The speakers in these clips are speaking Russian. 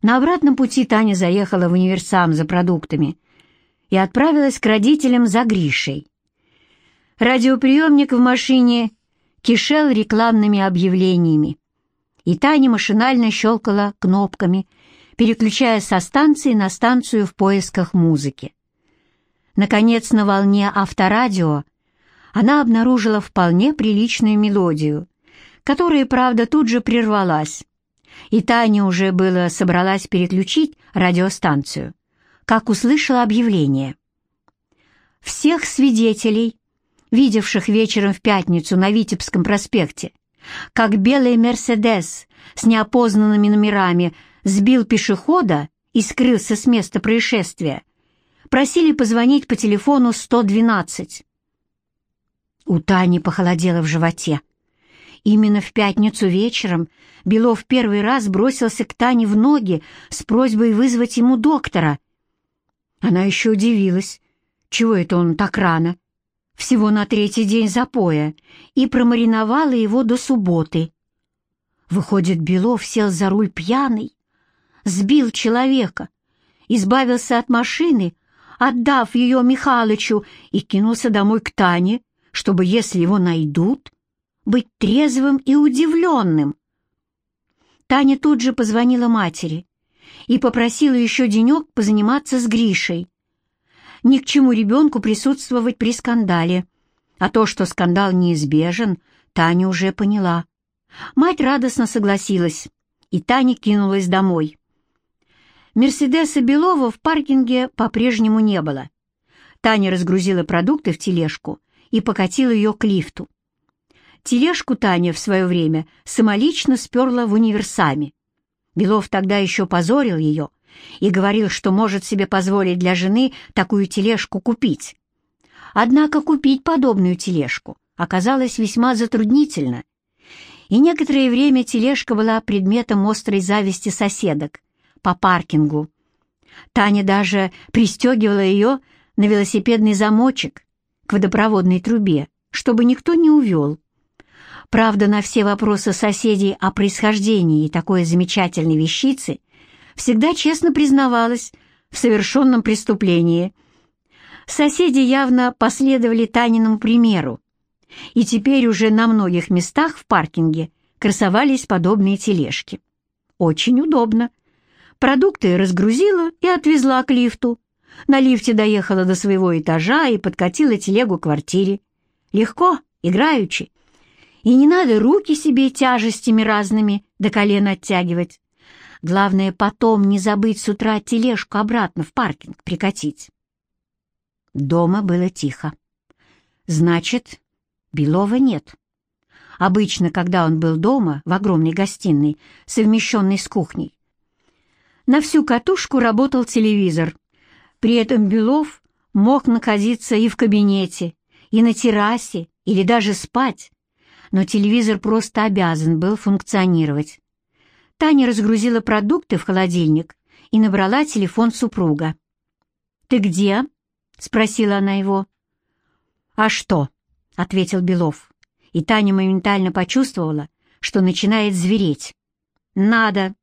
На обратном пути Таня заехала в универсам за продуктами и отправилась к родителям за Гришей. Радиоприемник в машине кишел рекламными объявлениями, и Таня машинально щелкала кнопками, переключая со станции на станцию в поисках музыки. Наконец, на волне авторадио она обнаружила вполне приличную мелодию, которая, правда, тут же прервалась, и Таня уже было собралась переключить радиостанцию, как услышала объявление. Всех свидетелей, видевших вечером в пятницу на Витебском проспекте, как белый «Мерседес» с неопознанными номерами сбил пешехода и скрылся с места происшествия, просили позвонить по телефону 112. У Тани похолодело в животе. Именно в пятницу вечером Белов первый раз бросился к Тане в ноги с просьбой вызвать ему доктора. Она еще удивилась, чего это он так рано, всего на третий день запоя, и промариновала его до субботы. Выходит, Белов сел за руль пьяный, сбил человека, избавился от машины, отдав ее Михалычу, и кинулся домой к Тане, чтобы, если его найдут, быть трезвым и удивленным. Таня тут же позвонила матери и попросила еще денек позаниматься с Гришей. Ни к чему ребенку присутствовать при скандале, а то, что скандал неизбежен, Таня уже поняла. Мать радостно согласилась, и Таня кинулась домой. Мерседеса Белова в паркинге по-прежнему не было. Таня разгрузила продукты в тележку и покатила ее к лифту. Тележку Таня в свое время самолично сперла в универсаме. Белов тогда еще позорил ее и говорил, что может себе позволить для жены такую тележку купить. Однако купить подобную тележку оказалось весьма затруднительно, и некоторое время тележка была предметом острой зависти соседок по паркингу. Таня даже пристегивала ее на велосипедный замочек к водопроводной трубе, чтобы никто не увел. Правда, на все вопросы соседей о происхождении такой замечательной вещицы всегда честно признавалась в совершенном преступлении. Соседи явно последовали Таниному примеру, и теперь уже на многих местах в паркинге красовались подобные тележки. Очень удобно. Продукты разгрузила и отвезла к лифту. На лифте доехала до своего этажа и подкатила телегу к квартире. Легко, играючи, и не надо руки себе тяжестями разными до колена оттягивать. Главное потом не забыть с утра тележку обратно в паркинг прикатить. Дома было тихо. Значит, Белова нет. Обычно, когда он был дома, в огромной гостиной, совмещенной с кухней, на всю катушку работал телевизор. При этом Белов мог находиться и в кабинете, и на террасе, или даже спать, но телевизор просто обязан был функционировать. Таня разгрузила продукты в холодильник и набрала телефон супруга. «Ты где?» — спросила она его. «А что?» — ответил Белов. И Таня моментально почувствовала, что начинает звереть. «Надо.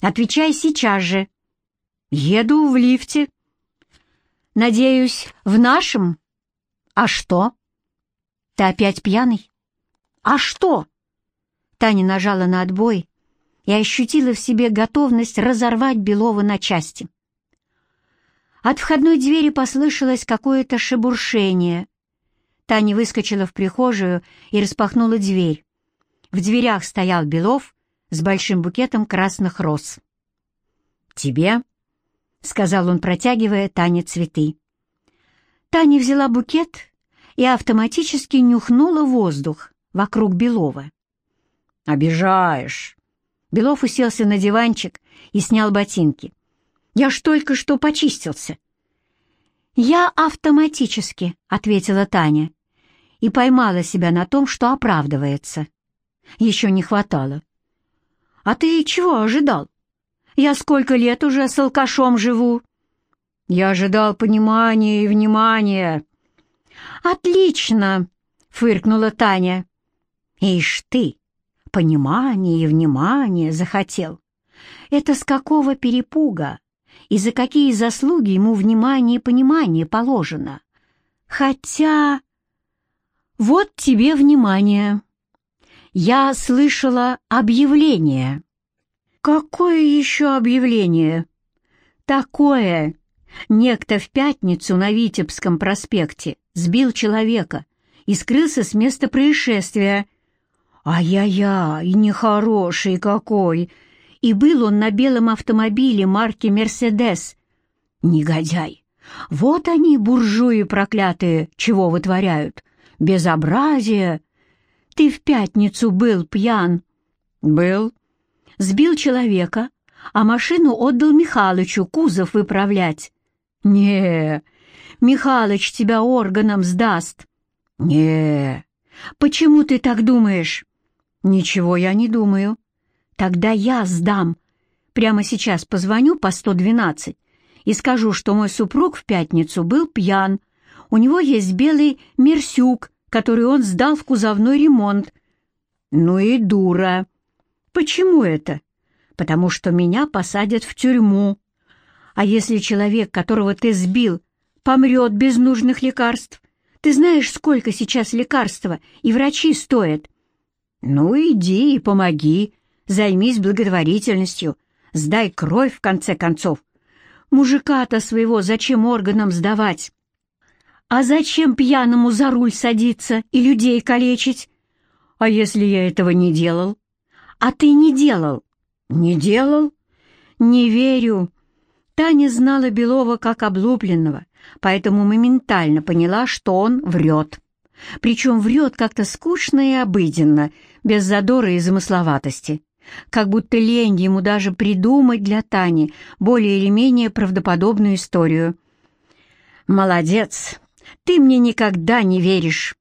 Отвечай сейчас же». «Еду в лифте». «Надеюсь, в нашем?» «А что?» «Ты опять пьяный?» «А что?» Таня нажала на отбой и ощутила в себе готовность разорвать Белова на части. От входной двери послышалось какое-то шебуршение. Таня выскочила в прихожую и распахнула дверь. В дверях стоял Белов с большим букетом красных роз. «Тебе?» — сказал он, протягивая Тане цветы. Таня взяла букет и автоматически нюхнула воздух вокруг Белова. «Обижаешь!» Белов уселся на диванчик и снял ботинки. «Я ж только что почистился!» «Я автоматически», — ответила Таня, и поймала себя на том, что оправдывается. Еще не хватало. «А ты чего ожидал? Я сколько лет уже с алкашом живу?» «Я ожидал понимания и внимания». «Отлично!» — фыркнула Таня. Ишь ты, понимание и внимание захотел. Это с какого перепуга и за какие заслуги ему внимание и понимание положено? Хотя... Вот тебе внимание. Я слышала объявление. Какое еще объявление? Такое. Некто в пятницу на Витебском проспекте сбил человека и скрылся с места происшествия. Ай-яй-яй, нехороший какой! И был он на белом автомобиле марки «Мерседес». Негодяй! Вот они, буржуи проклятые, чего вытворяют. Безобразие! Ты в пятницу был пьян. Был. Сбил человека, а машину отдал Михалычу кузов выправлять. Не, Михалыч тебя органом сдаст. не Почему ты так думаешь? Ничего я не думаю. Тогда я сдам. Прямо сейчас позвоню по 112 и скажу, что мой супруг в пятницу был пьян. У него есть белый мерсюк, который он сдал в кузовной ремонт. Ну и дура. Почему это? Потому что меня посадят в тюрьму. А если человек, которого ты сбил, помрет без нужных лекарств? Ты знаешь, сколько сейчас лекарства и врачи стоят? Ну, иди и помоги, займись благотворительностью, сдай кровь, в конце концов. Мужика-то своего зачем органам сдавать? А зачем пьяному за руль садиться и людей калечить? А если я этого не делал? А ты не делал? Не делал? Не верю. Таня знала Белова как облупленного, поэтому моментально поняла, что он врет. Причем врет как-то скучно и обыденно, без задора и замысловатости. Как будто лень ему даже придумать для Тани более или менее правдоподобную историю. «Молодец! Ты мне никогда не веришь!»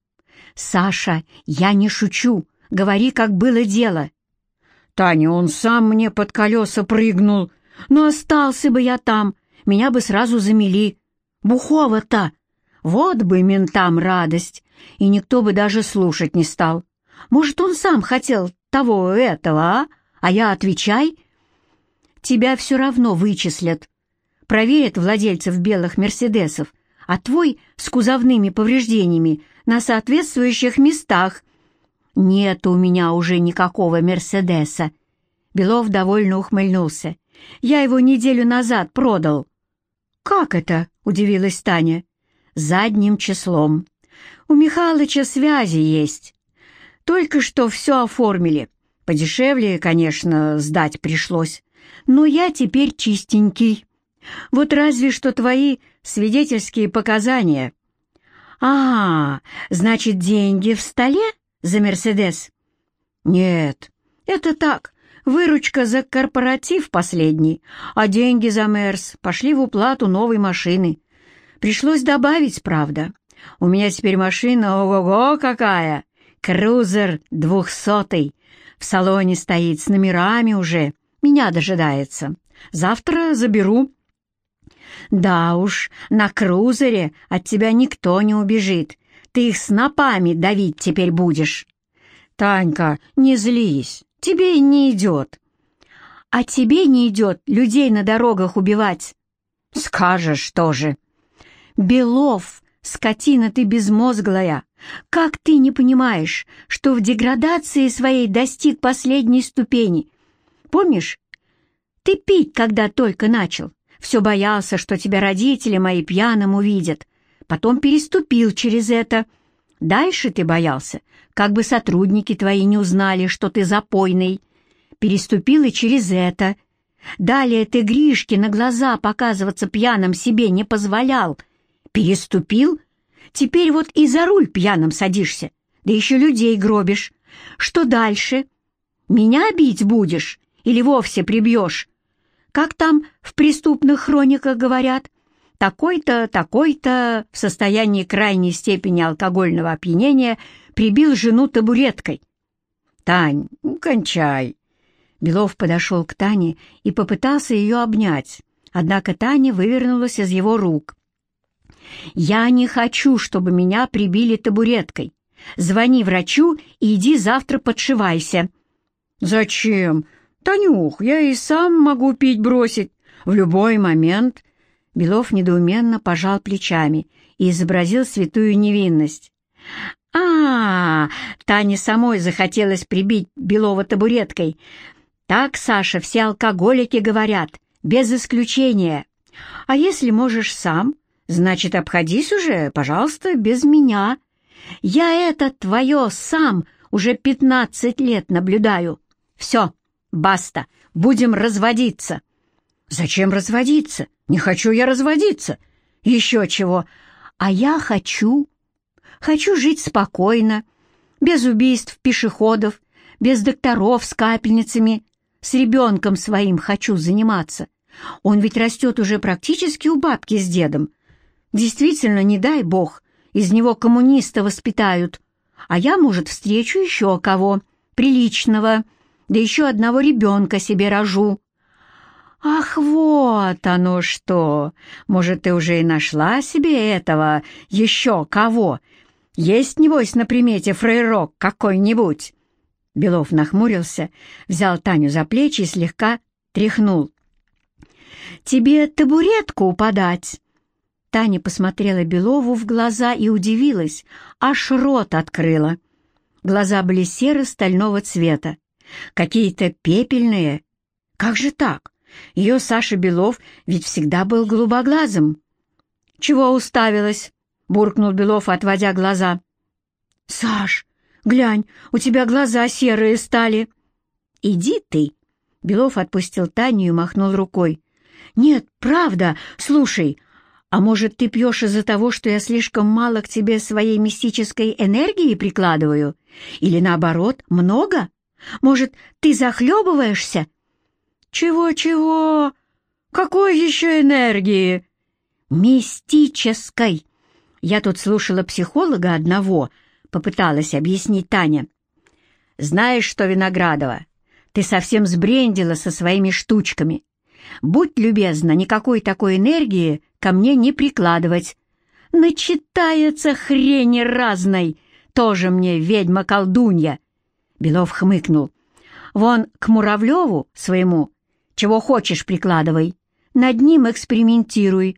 «Саша, я не шучу. Говори, как было дело». «Таня, он сам мне под колеса прыгнул. Но остался бы я там, меня бы сразу замели. Бухого-то! Вот бы ментам радость, и никто бы даже слушать не стал. Может, он сам хотел того этого, а? А я отвечай. Тебя все равно вычислят. Проверят владельцев белых «Мерседесов», а твой с кузовными повреждениями на соответствующих местах. Нет у меня уже никакого «Мерседеса». Белов довольно ухмыльнулся. Я его неделю назад продал». «Как это?» — удивилась Таня. «Задним числом. У Михалыча связи есть. Только что все оформили. Подешевле, конечно, сдать пришлось. Но я теперь чистенький. Вот разве что твои свидетельские показания». «А, значит, деньги в столе за «Мерседес»?» «Нет, это так, Выручка за корпоратив последний, а деньги за Мерс пошли в уплату новой машины. Пришлось добавить, правда. У меня теперь машина, ого-го, какая! Крузер двухсотый. В салоне стоит с номерами уже. Меня дожидается. Завтра заберу. Да уж, на крузере от тебя никто не убежит. Ты их снопами давить теперь будешь. Танька, не злись. Тебе не идет. А тебе не идет людей на дорогах убивать. Скажешь тоже. Белов, скотина ты безмозглая, как ты не понимаешь, что в деградации своей достиг последней ступени? Помнишь, ты пить, когда только начал, все боялся, что тебя родители мои пьяным увидят. Потом переступил через это — Дальше ты боялся, как бы сотрудники твои не узнали, что ты запойный. Переступил и через это. Далее ты Гришке на глаза показываться пьяным себе не позволял. Переступил? Теперь вот и за руль пьяным садишься, да еще людей гробишь. Что дальше? Меня бить будешь или вовсе прибьешь? Как там в преступных хрониках говорят — такой-то, такой-то в состоянии крайней степени алкогольного опьянения прибил жену табуреткой. «Тань, ну, кончай!» Белов подошел к Тане и попытался ее обнять, однако Таня вывернулась из его рук. «Я не хочу, чтобы меня прибили табуреткой. Звони врачу и иди завтра подшивайся». «Зачем? «Танюх, я и сам могу пить бросить в любой момент». Белов недоуменно пожал плечами и изобразил святую невинность. а, -а, -а Тане самой захотелось прибить Белова табуреткой. Так, Саша, все алкоголики говорят, без исключения. А если можешь сам, значит, обходись уже, пожалуйста, без меня. Я это твое сам уже пятнадцать лет наблюдаю. Все, баста, будем разводиться. Зачем разводиться? Не хочу я разводиться. Еще чего. А я хочу. Хочу жить спокойно, без убийств пешеходов, без докторов с капельницами. С ребенком своим хочу заниматься. Он ведь растет уже практически у бабки с дедом. Действительно, не дай бог, из него коммуниста воспитают. А я, может, встречу еще кого, приличного, да еще одного ребенка себе рожу. «Ах, вот оно что! Может, ты уже и нашла себе этого еще кого? Есть, небось, на примете фрейрок какой-нибудь?» Белов нахмурился, взял Таню за плечи и слегка тряхнул. «Тебе табуретку подать?» Таня посмотрела Белову в глаза и удивилась, аж рот открыла. Глаза были серо-стального цвета, какие-то пепельные. Как же так? Ее Саша Белов ведь всегда был голубоглазым. «Чего уставилась?» — буркнул Белов, отводя глаза. «Саш, глянь, у тебя глаза серые стали». «Иди ты!» — Белов отпустил Таню и махнул рукой. «Нет, правда, слушай, а может, ты пьешь из-за того, что я слишком мало к тебе своей мистической энергии прикладываю? Или наоборот, много? Может, ты захлебываешься?» «Чего-чего? Какой еще энергии?» «Мистической!» Я тут слушала психолога одного, попыталась объяснить Таня. «Знаешь что, Виноградова, ты совсем сбрендила со своими штучками. Будь любезна, никакой такой энергии ко мне не прикладывать. Начитается хрени разной, тоже мне ведьма-колдунья!» Белов хмыкнул. «Вон к Муравлеву своему чего хочешь прикладывай. Над ним экспериментируй.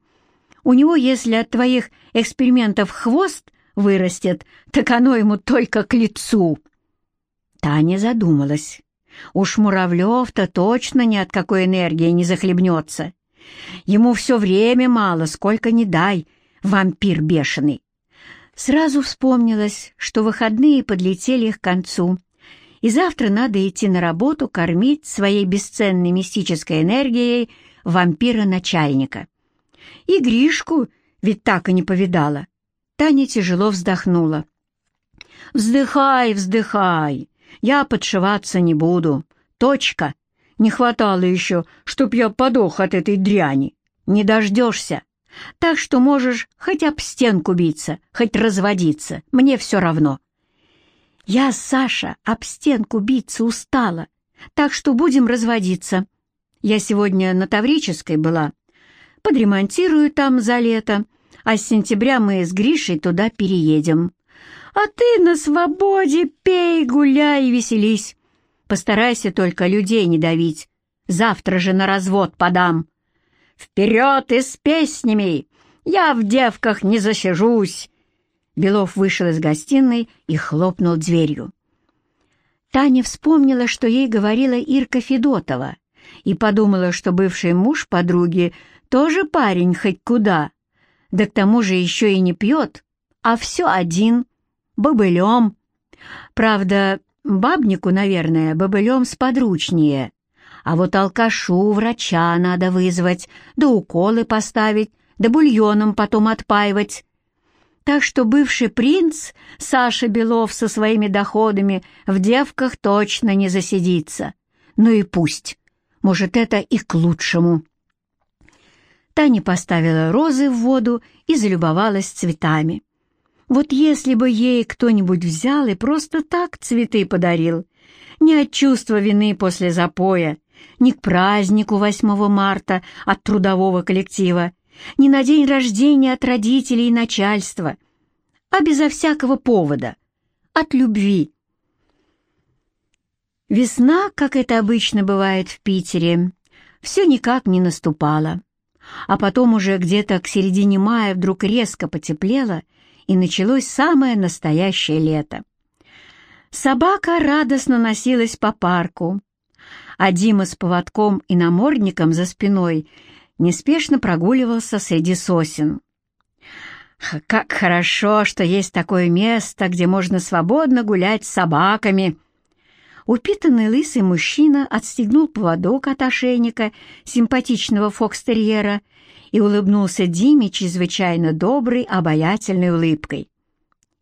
У него, если от твоих экспериментов хвост вырастет, так оно ему только к лицу». Таня задумалась. Уж Муравлев-то точно ни от какой энергии не захлебнется. Ему все время мало, сколько ни дай, вампир бешеный. Сразу вспомнилось, что выходные подлетели к концу, и завтра надо идти на работу кормить своей бесценной мистической энергией вампира-начальника. И Гришку ведь так и не повидала. Таня тяжело вздохнула. «Вздыхай, вздыхай, я подшиваться не буду. Точка. Не хватало еще, чтоб я подох от этой дряни. Не дождешься. Так что можешь хоть об стенку биться, хоть разводиться, мне все равно. Я, Саша, об стенку биться устала, так что будем разводиться. Я сегодня на Таврической была. Подремонтирую там за лето, а с сентября мы с Гришей туда переедем. А ты на свободе пей, гуляй веселись. Постарайся только людей не давить. Завтра же на развод подам. Вперед и с песнями! Я в девках не засижусь. Белов вышел из гостиной и хлопнул дверью. Таня вспомнила, что ей говорила Ирка Федотова, и подумала, что бывший муж подруги тоже парень хоть куда, да к тому же еще и не пьет, а все один, бобылем. Правда, бабнику, наверное, бобылем сподручнее, а вот алкашу врача надо вызвать, да уколы поставить, да бульоном потом отпаивать. Так что бывший принц Саша Белов со своими доходами в девках точно не засидится. Ну и пусть. Может, это и к лучшему. Таня поставила розы в воду и залюбовалась цветами. Вот если бы ей кто-нибудь взял и просто так цветы подарил, не от чувства вины после запоя, не к празднику 8 марта от трудового коллектива, не на день рождения от родителей и начальства, а безо всякого повода, от любви. Весна, как это обычно бывает в Питере, все никак не наступала. А потом уже где-то к середине мая вдруг резко потеплело, и началось самое настоящее лето. Собака радостно носилась по парку, а Дима с поводком и намордником за спиной неспешно прогуливался среди сосен. «Как хорошо, что есть такое место, где можно свободно гулять с собаками!» Упитанный лысый мужчина отстегнул поводок от ошейника симпатичного фокстерьера и улыбнулся Диме чрезвычайно доброй, обаятельной улыбкой.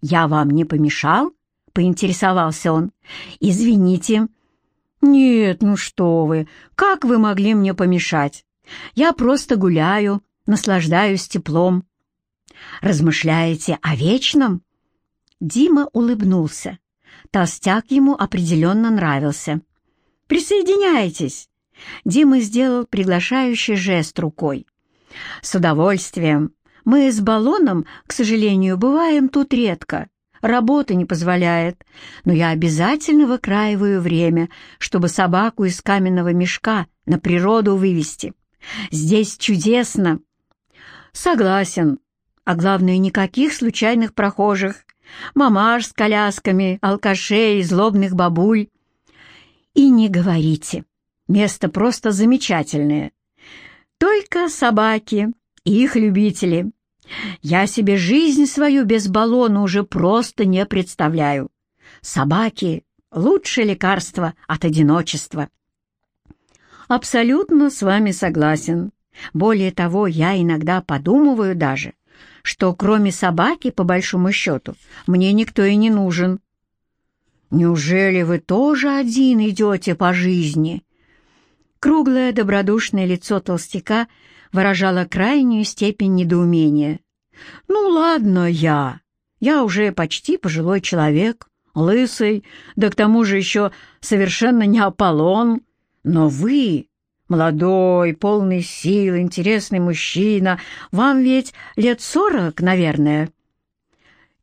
«Я вам не помешал?» — поинтересовался он. «Извините». «Нет, ну что вы, как вы могли мне помешать? Я просто гуляю, наслаждаюсь теплом». «Размышляете о вечном?» Дима улыбнулся. Толстяк ему определенно нравился. «Присоединяйтесь!» Дима сделал приглашающий жест рукой. «С удовольствием. Мы с баллоном, к сожалению, бываем тут редко. Работа не позволяет, но я обязательно выкраиваю время, чтобы собаку из каменного мешка на природу вывести. Здесь чудесно!» «Согласен. А главное, никаких случайных прохожих мамаш с колясками, алкашей, злобных бабуль. И не говорите, место просто замечательное. Только собаки и их любители. Я себе жизнь свою без баллона уже просто не представляю. Собаки — лучшее лекарство от одиночества. Абсолютно с вами согласен. Более того, я иногда подумываю даже, что кроме собаки, по большому счету, мне никто и не нужен. Неужели вы тоже один идете по жизни? Круглое добродушное лицо толстяка выражало крайнюю степень недоумения. «Ну ладно, я. Я уже почти пожилой человек, лысый, да к тому же еще совершенно не Аполлон. Но вы Молодой, полный сил, интересный мужчина. Вам ведь лет сорок, наверное?»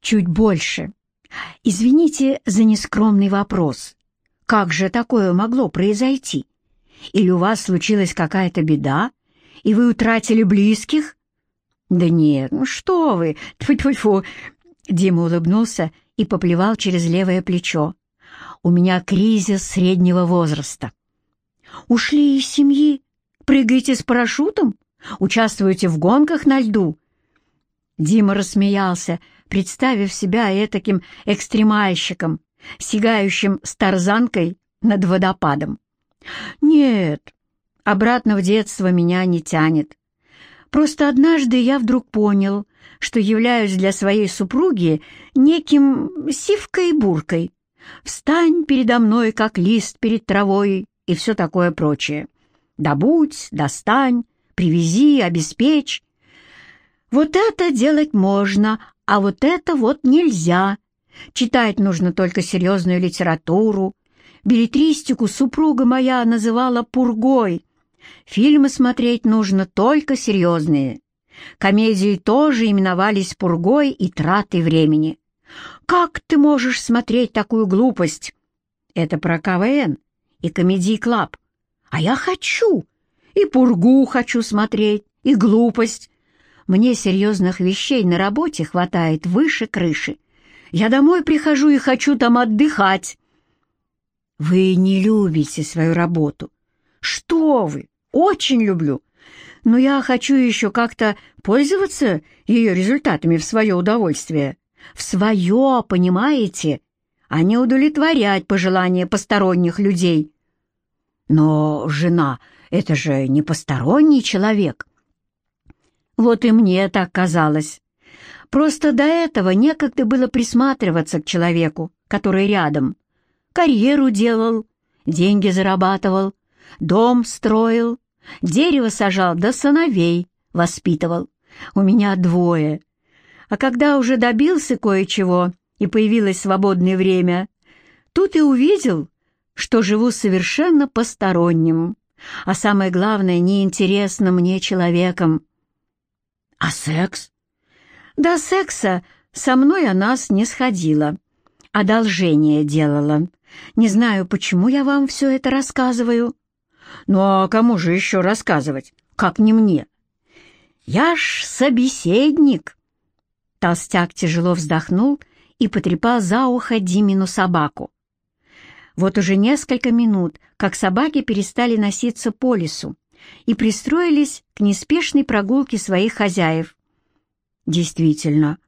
«Чуть больше. Извините за нескромный вопрос. Как же такое могло произойти? Или у вас случилась какая-то беда, и вы утратили близких?» «Да нет, ну что вы, тьфу-тьфу-тьфу!» Дима улыбнулся и поплевал через левое плечо. «У меня кризис среднего возраста. Ушли из семьи? Прыгаете с парашютом? Участвуете в гонках на льду?» Дима рассмеялся, представив себя этаким экстремальщиком, сигающим с тарзанкой над водопадом. «Нет, обратно в детство меня не тянет. Просто однажды я вдруг понял, что являюсь для своей супруги неким сивкой-буркой. Встань передо мной, как лист перед травой, и все такое прочее. Добудь, достань, привези, обеспечь. Вот это делать можно, а вот это вот нельзя. Читать нужно только серьезную литературу. Билетристику супруга моя называла пургой. Фильмы смотреть нужно только серьезные. Комедии тоже именовались пургой и тратой времени. Как ты можешь смотреть такую глупость? Это про КВН и комедий-клаб. А я хочу. И пургу хочу смотреть, и глупость. Мне серьезных вещей на работе хватает выше крыши. Я домой прихожу и хочу там отдыхать. Вы не любите свою работу. Что вы? Очень люблю. Но я хочу еще как-то пользоваться ее результатами в свое удовольствие. В свое, понимаете? а не удовлетворять пожелания посторонних людей. Но жена — это же не посторонний человек. Вот и мне так казалось. Просто до этого некогда было присматриваться к человеку, который рядом. Карьеру делал, деньги зарабатывал, дом строил, дерево сажал, да сыновей воспитывал. У меня двое. А когда уже добился кое-чего, и появилось свободное время, тут и увидел, что живу совершенно посторонним, а самое главное, неинтересным мне человеком. А секс? До секса со мной о нас не сходила, одолжение делала, Не знаю, почему я вам все это рассказываю. Ну а кому же еще рассказывать, как не мне? Я ж собеседник. Толстяк тяжело вздохнул и потрепал за ухо Димину собаку. Вот уже несколько минут, как собаки перестали носиться по лесу и пристроились к неспешной прогулке своих хозяев. Действительно,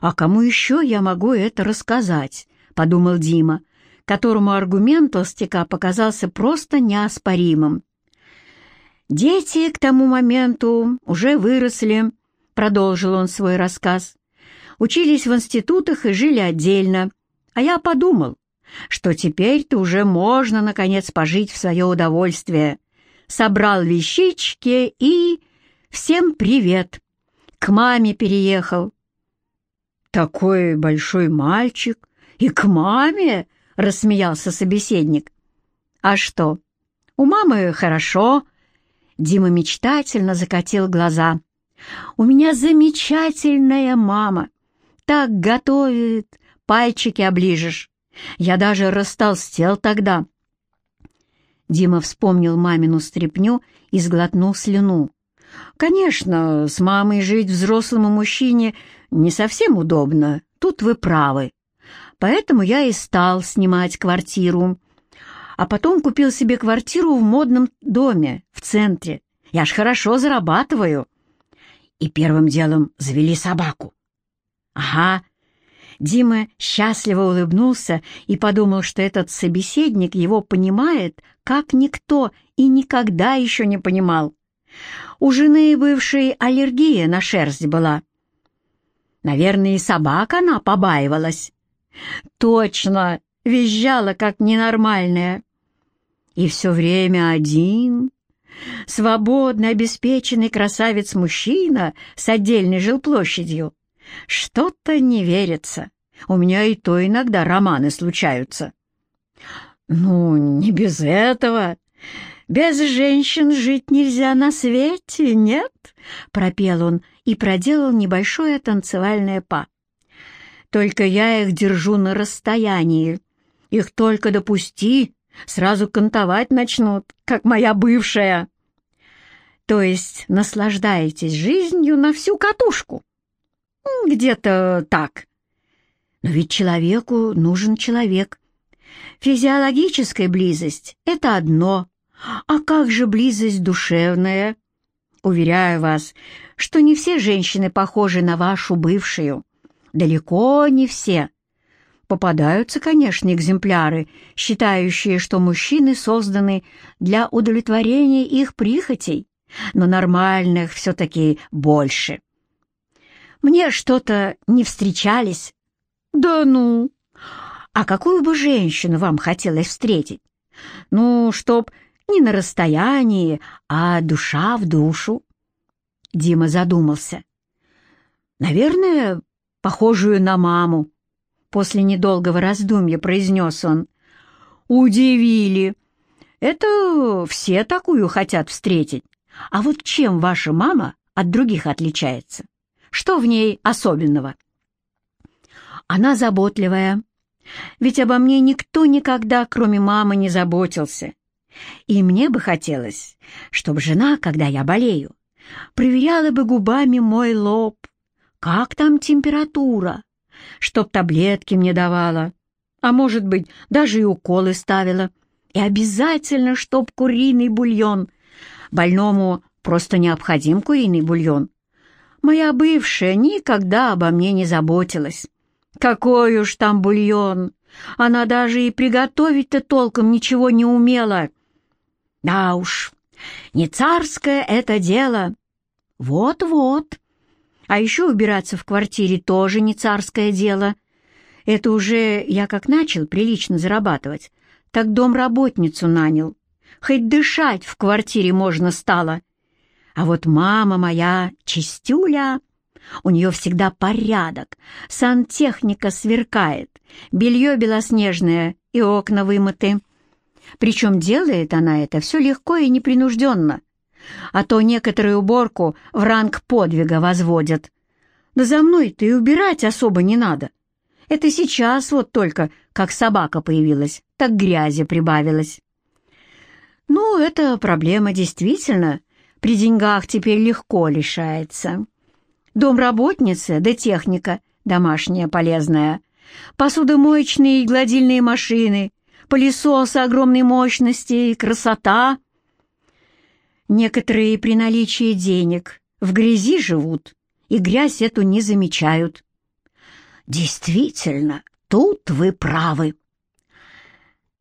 а кому еще я могу это рассказать? подумал Дима, которому аргумент толстяка показался просто неоспоримым. «Дети к тому моменту уже выросли», — продолжил он свой рассказ. «Учились в институтах и жили отдельно. А я подумал, что теперь-то уже можно, наконец, пожить в свое удовольствие. Собрал вещички и... Всем привет! К маме переехал». «Такой большой мальчик и к маме?» — рассмеялся собеседник. «А что, у мамы хорошо?» Дима мечтательно закатил глаза. «У меня замечательная мама. Так готовит, пальчики оближешь. Я даже растолстел тогда». Дима вспомнил мамину стряпню и сглотнул слюну. «Конечно, с мамой жить взрослому мужчине не совсем удобно, тут вы правы. Поэтому я и стал снимать квартиру. А потом купил себе квартиру в модном доме в центре. Я ж хорошо зарабатываю. И первым делом завели собаку. Ага. Дима счастливо улыбнулся и подумал, что этот собеседник его понимает, как никто и никогда еще не понимал. У жены бывшей аллергия на шерсть была. Наверное, и собака она побаивалась. Точно, визжала как ненормальная. И все время один, свободно обеспеченный красавец-мужчина с отдельной жилплощадью. Что-то не верится. У меня и то иногда романы случаются. Ну, не без этого. Без женщин жить нельзя на свете, нет? Пропел он и проделал небольшое танцевальное па. Только я их держу на расстоянии. Их только допусти, сразу кантовать начнут, как моя бывшая. То есть наслаждаетесь жизнью на всю катушку? Где-то так. Но ведь человеку нужен человек. Физиологическая близость — это одно. А как же близость душевная? Уверяю вас, что не все женщины похожи на вашу бывшую. Далеко не все. Попадаются, конечно, экземпляры, считающие, что мужчины созданы для удовлетворения их прихотей, но нормальных все-таки больше. Мне что-то не встречались. Да ну! А какую бы женщину вам хотелось встретить? Ну, чтоб не на расстоянии, а душа в душу. Дима задумался. Наверное, похожую на маму. После недолгого раздумья произнес он. «Удивили. Это все такую хотят встретить. А вот чем ваша мама от других отличается? Что в ней особенного?» «Она заботливая. Ведь обо мне никто никогда, кроме мамы, не заботился. И мне бы хотелось, чтобы жена, когда я болею, проверяла бы губами мой лоб, как там температура, чтоб таблетки мне давала, а может быть, даже и уколы ставила, и обязательно, чтоб куриный бульон. Больному просто необходим куриный бульон. Моя бывшая никогда обо мне не заботилась. Какой уж там бульон! Она даже и приготовить-то толком ничего не умела. Да уж, не царское это дело. Вот-вот. А еще убираться в квартире тоже не царское дело. Это уже я как начал прилично зарабатывать, так домработницу нанял. Хоть дышать в квартире можно стало. А вот мама моя, чистюля, у нее всегда порядок, сантехника сверкает, белье белоснежное и окна вымыты. Причем делает она это все легко и непринужденно а то некоторую уборку в ранг подвига возводят. Да за мной-то и убирать особо не надо. Это сейчас вот только, как собака появилась, так грязи прибавилось. Ну, эта проблема действительно при деньгах теперь легко решается. Домработница да техника домашняя полезная, посудомоечные и гладильные машины, пылесосы огромной мощности и красота. Некоторые при наличии денег в грязи живут и грязь эту не замечают. Действительно, тут вы правы.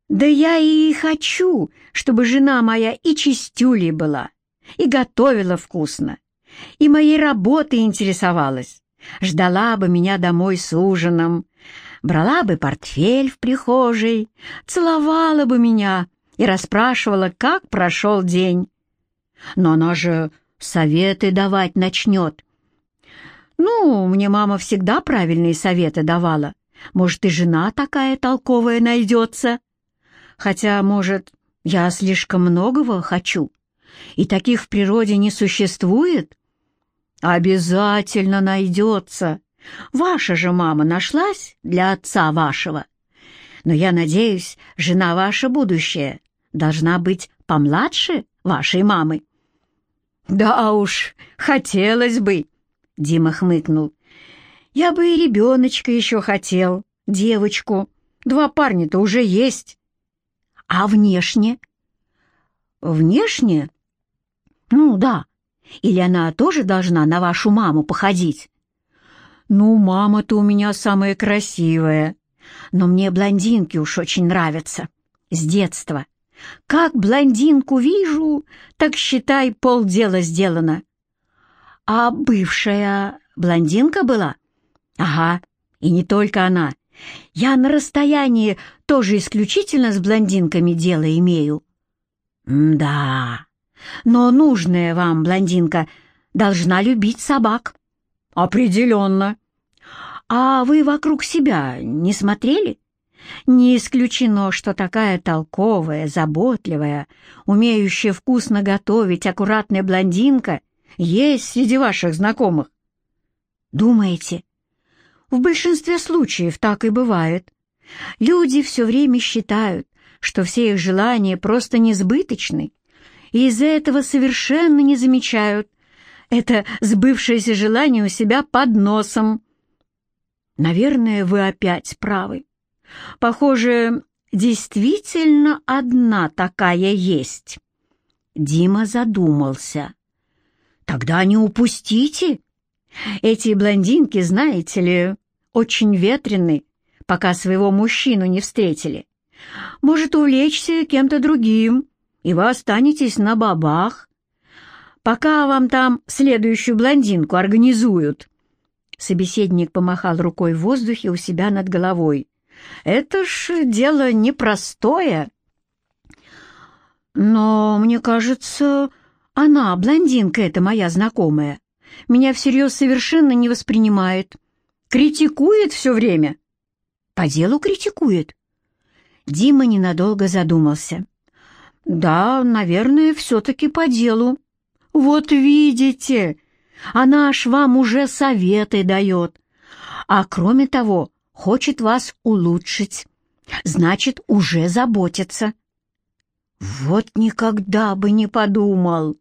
Да я и хочу, чтобы жена моя и чистюлей была, и готовила вкусно, и моей работой интересовалась, ждала бы меня домой с ужином, брала бы портфель в прихожей, целовала бы меня и расспрашивала, как прошел день. Но она же советы давать начнет. Ну, мне мама всегда правильные советы давала. Может, и жена такая толковая найдется. Хотя, может, я слишком многого хочу, и таких в природе не существует? Обязательно найдется. Ваша же мама нашлась для отца вашего. Но я надеюсь, жена ваша будущая должна быть помладше вашей мамы. Да уж, хотелось бы, Дима хмыкнул. Я бы и ребеночка еще хотел, девочку. Два парня-то уже есть. А внешне? Внешне? Ну да. Или она тоже должна на вашу маму походить? Ну, мама-то у меня самая красивая. Но мне блондинки уж очень нравятся. С детства. Как блондинку вижу, так считай, полдела сделано. А бывшая блондинка была? Ага, и не только она. Я на расстоянии тоже исключительно с блондинками дело имею. да, но нужная вам блондинка должна любить собак. Определенно. А вы вокруг себя не смотрели? Не исключено, что такая толковая, заботливая, умеющая вкусно готовить аккуратная блондинка есть среди ваших знакомых. Думаете, в большинстве случаев так и бывает. Люди все время считают, что все их желания просто несбыточны, и из-за этого совершенно не замечают это сбывшееся желание у себя под носом. Наверное, вы опять правы. Похоже, действительно одна такая есть. Дима задумался. Тогда не упустите. Эти блондинки, знаете ли, очень ветрены, пока своего мужчину не встретили. Может увлечься кем-то другим, и вы останетесь на бабах, пока вам там следующую блондинку организуют». Собеседник помахал рукой в воздухе у себя над головой. «Это ж дело непростое». «Но, мне кажется, она, блондинка эта моя знакомая, меня всерьез совершенно не воспринимает. Критикует все время. По делу критикует. Дима ненадолго задумался. Да, наверное, все-таки по делу. Вот видите, она аж вам уже советы дает. А кроме того, хочет вас улучшить. Значит, уже заботится. Вот никогда бы не подумал.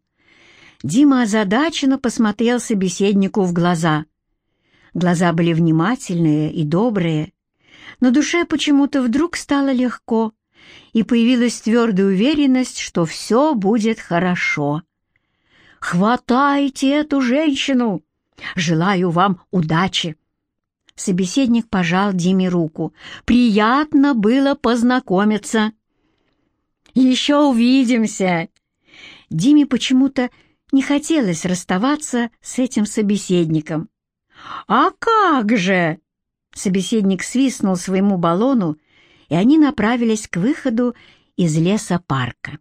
Дима озадаченно посмотрел собеседнику в глаза. Глаза были внимательные и добрые. На душе почему-то вдруг стало легко, и появилась твердая уверенность, что все будет хорошо. «Хватайте эту женщину! Желаю вам удачи!» Собеседник пожал Диме руку. «Приятно было познакомиться!» «Еще увидимся!» Диме почему-то не хотелось расставаться с этим собеседником. «А как же!» Собеседник свистнул своему баллону, и они направились к выходу из леса парка.